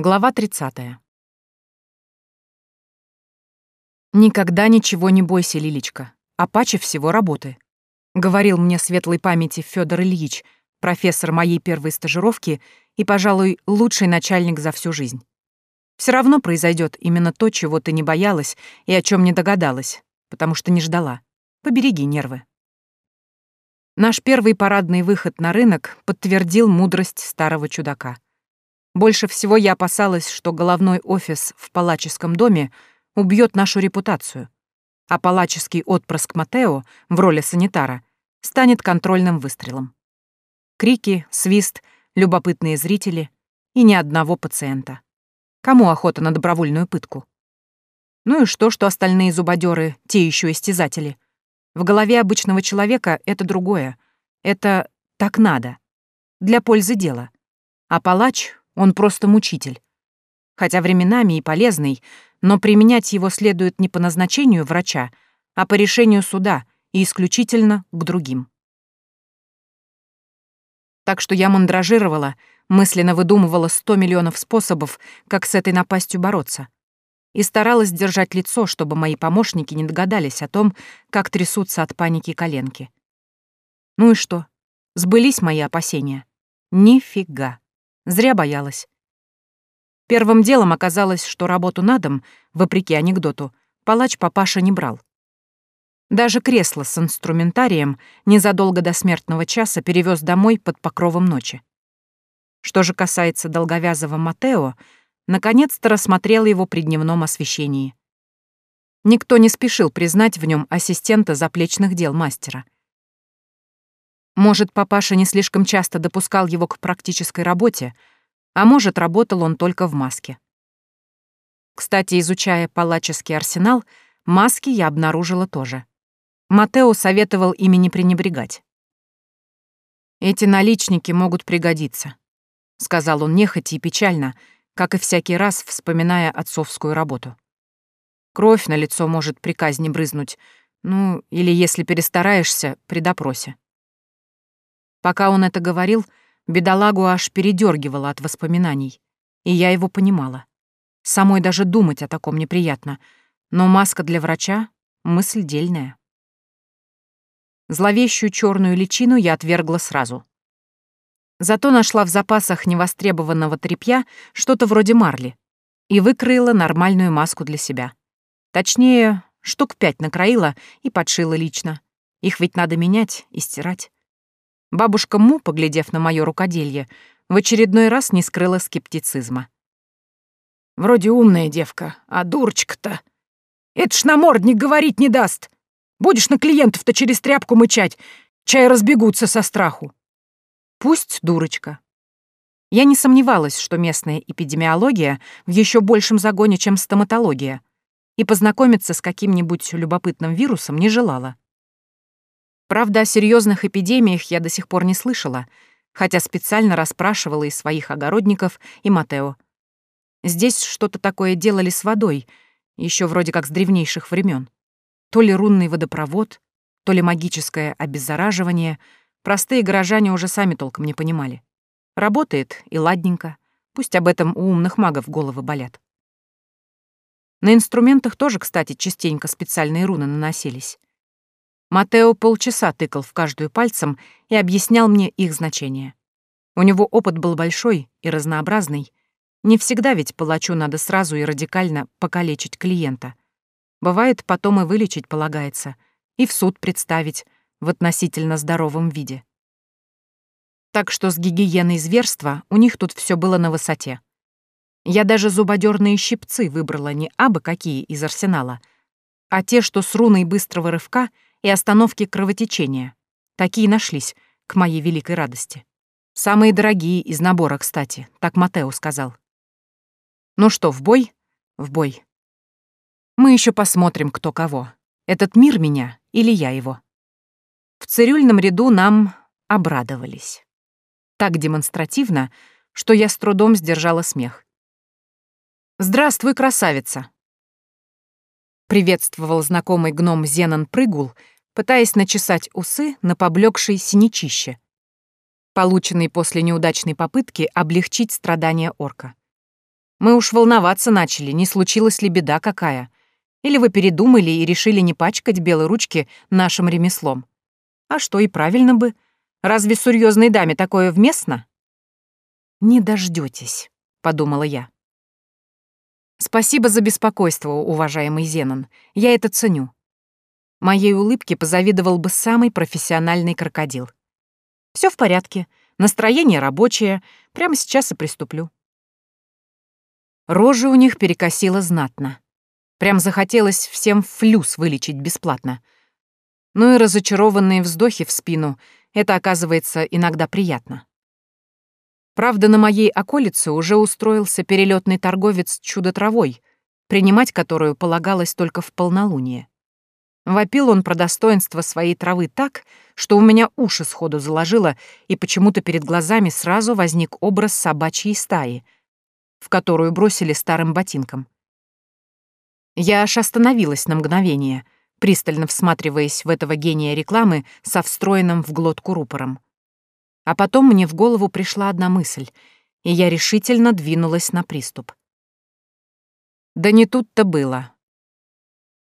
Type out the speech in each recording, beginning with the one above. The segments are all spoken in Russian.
Глава 30. «Никогда ничего не бойся, Лилечка, а паче всего работы», — говорил мне светлой памяти Федор Ильич, профессор моей первой стажировки и, пожалуй, лучший начальник за всю жизнь. Все равно произойдет именно то, чего ты не боялась и о чем не догадалась, потому что не ждала. Побереги нервы. Наш первый парадный выход на рынок подтвердил мудрость старого чудака — больше всего я опасалась, что головной офис в палаческом доме убьет нашу репутацию, а палаческий отпрыск Матео в роли санитара станет контрольным выстрелом. Крики, свист, любопытные зрители и ни одного пациента. Кому охота на добровольную пытку? Ну и что, что остальные зубодеры, те еще истязатели? В голове обычного человека это другое. Это так надо. Для пользы дела. А палач он просто мучитель. Хотя временами и полезный, но применять его следует не по назначению врача, а по решению суда и исключительно к другим. Так что я мандражировала, мысленно выдумывала сто миллионов способов, как с этой напастью бороться. И старалась держать лицо, чтобы мои помощники не догадались о том, как трясутся от паники коленки. Ну и что? Сбылись мои опасения? Нифига. Зря боялась. Первым делом оказалось, что работу на дом, вопреки анекдоту, палач папаша не брал. Даже кресло с инструментарием незадолго до смертного часа перевез домой под покровом ночи. Что же касается долговязого Матео, наконец-то рассмотрел его при дневном освещении. Никто не спешил признать в нем ассистента заплечных дел мастера — может, папаша не слишком часто допускал его к практической работе, а может, работал он только в маске. Кстати, изучая палаческий арсенал, маски я обнаружила тоже. Матео советовал ими не пренебрегать. «Эти наличники могут пригодиться», — сказал он нехотя и печально, как и всякий раз, вспоминая отцовскую работу. Кровь на лицо может при казни брызнуть, ну, или, если перестараешься, при допросе. Пока он это говорил, бедолагу аж передергивало от воспоминаний, и я его понимала. Самой даже думать о таком неприятно, но маска для врача — мысль дельная. Зловещую черную личину я отвергла сразу. Зато нашла в запасах невостребованного тряпья что-то вроде марли и выкроила нормальную маску для себя. Точнее, штук пять накроила и подшила лично. Их ведь надо менять и стирать. Бабушка Му, поглядев на мое рукоделье, в очередной раз не скрыла скептицизма. «Вроде умная девка, а дурочка-то. Это ж намордник говорить не даст. Будешь на клиентов-то через тряпку мычать, чай разбегутся со страху». «Пусть дурочка». Я не сомневалась, что местная эпидемиология в еще большем загоне, чем стоматология, и познакомиться с каким-нибудь любопытным вирусом не желала. Правда, о серьезных эпидемиях я до сих пор не слышала, хотя специально расспрашивала и своих огородников, и Матео. Здесь что-то такое делали с водой, еще вроде как с древнейших времен. То ли рунный водопровод, то ли магическое обеззараживание. Простые горожане уже сами толком не понимали. Работает и ладненько. Пусть об этом у умных магов головы болят. На инструментах тоже, кстати, частенько специальные руны наносились. Матео полчаса тыкал в каждую пальцем и объяснял мне их значение. У него опыт был большой и разнообразный. Не всегда ведь палачу надо сразу и радикально покалечить клиента. Бывает, потом и вылечить полагается, и в суд представить в относительно здоровом виде. Так что с гигиеной зверства у них тут все было на высоте. Я даже зубодерные щипцы выбрала не абы какие из арсенала, а те, что с руной быстрого рывка — и остановки кровотечения. Такие нашлись, к моей великой радости. Самые дорогие из набора, кстати, так Матео сказал. Ну что, в бой? В бой. Мы еще посмотрим, кто кого. Этот мир меня или я его. В цирюльном ряду нам обрадовались. Так демонстративно, что я с трудом сдержала смех. «Здравствуй, красавица!» Приветствовал знакомый гном Зенон Прыгул, пытаясь начесать усы на поблекшей синячище, полученный после неудачной попытки облегчить страдания орка. Мы уж волноваться начали, не случилась ли беда какая. Или вы передумали и решили не пачкать белые ручки нашим ремеслом. А что и правильно бы. Разве серьезной даме такое вместно? Не дождетесь, подумала я. Спасибо за беспокойство, уважаемый Зенон. Я это ценю. Моей улыбке позавидовал бы самый профессиональный крокодил. Все в порядке, настроение рабочее, прямо сейчас и приступлю. Рожи у них перекосило знатно. Прям захотелось всем флюс вылечить бесплатно. Ну и разочарованные вздохи в спину — это, оказывается, иногда приятно. Правда, на моей околице уже устроился перелетный торговец чудо-травой, принимать которую полагалось только в полнолуние. Вопил он про достоинство своей травы так, что у меня уши сходу заложило, и почему-то перед глазами сразу возник образ собачьей стаи — в которую бросили старым ботинком. Я аж остановилась на мгновение, пристально всматриваясь в этого гения рекламы со встроенным в глотку рупором. А потом мне в голову пришла одна мысль, и я решительно двинулась на приступ. Да не тут-то было.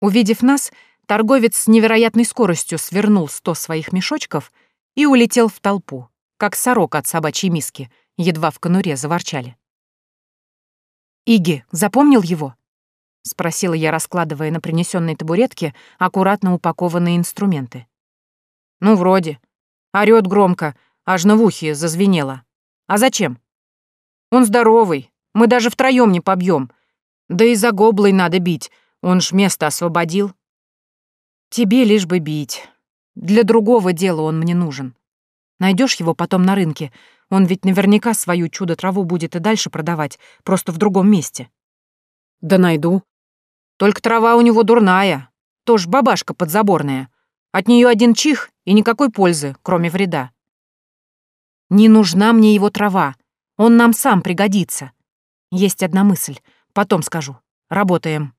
Увидев нас, торговец с невероятной скоростью свернул сто своих мешочков и улетел в толпу, как сорок от собачьей миски, едва в конуре заворчали. «Иги, запомнил его?» — спросила я, раскладывая на принесенной табуретке аккуратно упакованные инструменты. «Ну, вроде. Орёт громко, аж на в ухе зазвенело. А зачем? Он здоровый, мы даже втроём не побьем. Да и за гоблой надо бить, он ж место освободил». «Тебе лишь бы бить. Для другого дела он мне нужен. Найдешь его потом на рынке, он ведь наверняка свою чудо-траву будет и дальше продавать, просто в другом месте. Да найду. Только трава у него дурная, тоже бабашка подзаборная. От нее один чих и никакой пользы, кроме вреда. Не нужна мне его трава, он нам сам пригодится. Есть одна мысль, потом скажу. Работаем.